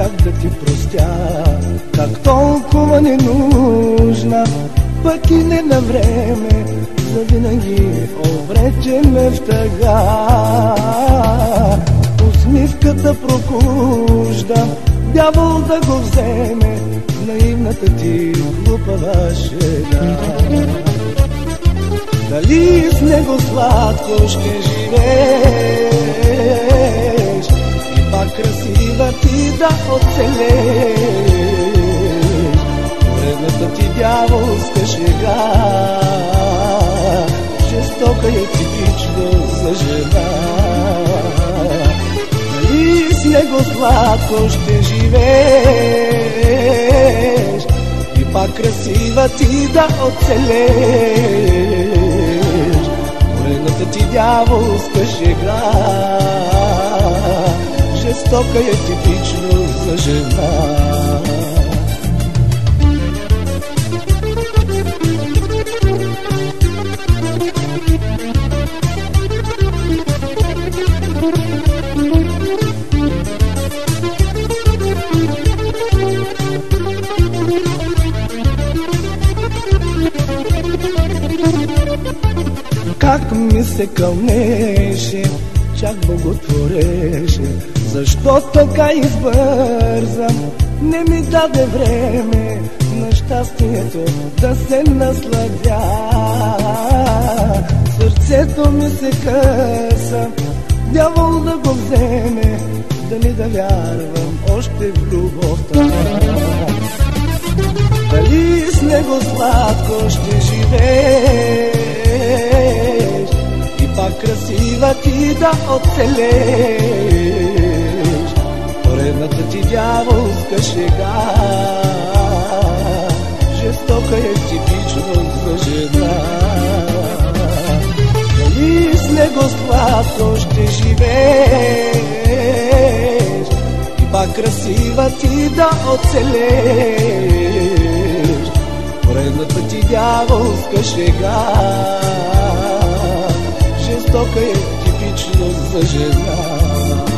как да ти простя, как толкова не нужна, пък и не на време, завинаги обрече ме в тъга. Усмивката прокужда, дявол да го вземе, наивната ти глупава шега. Дали с него сладко ще живееш Ти дяволска шега, жестока е типично за жена. Дали с него сладко ще живееш? И пак красива ти да оцелееш. Поредната ти дяволска шега. Жестока е типично за жена Как ми се кълнеше, чак боготвореше, защо така избързам, не ми даде време на щастието да се насладя. Сърцето ми се къса, дявол да го вземе, да ми да вярвам още в любовта. Дали с него сладко ще живееш И пак красива ти да оцелеш Поредната ти дяволска шега Жестока е типично за жена Дали с него сладко ще живееш И пак красива ти да оцелеш Поредната ти дяволска шега Жестока е типично за жена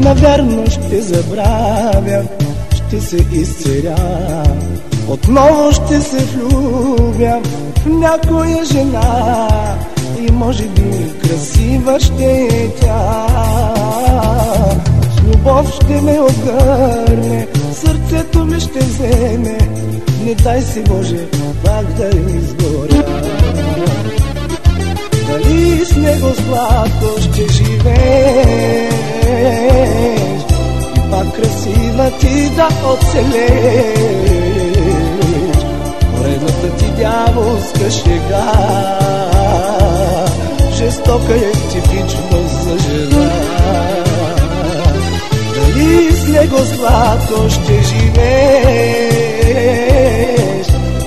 Навярно ще забравя, ще се изцеря. Отново ще се влюбя в някоя жена и може би красива ще е тя. С любов ще ме обгърне, сърцето ми ще вземе, не дай си Боже пак да изгоря. Дали с него сладко ще живееш да оцелеш Поредната ти дяволска шега Жестока е типично за жена Дали с него сладко ще живееш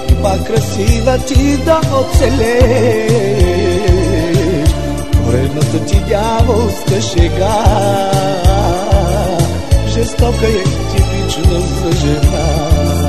И пак красива ти да оцелеш Поредната ти дяволска шега Жестока е типично за жена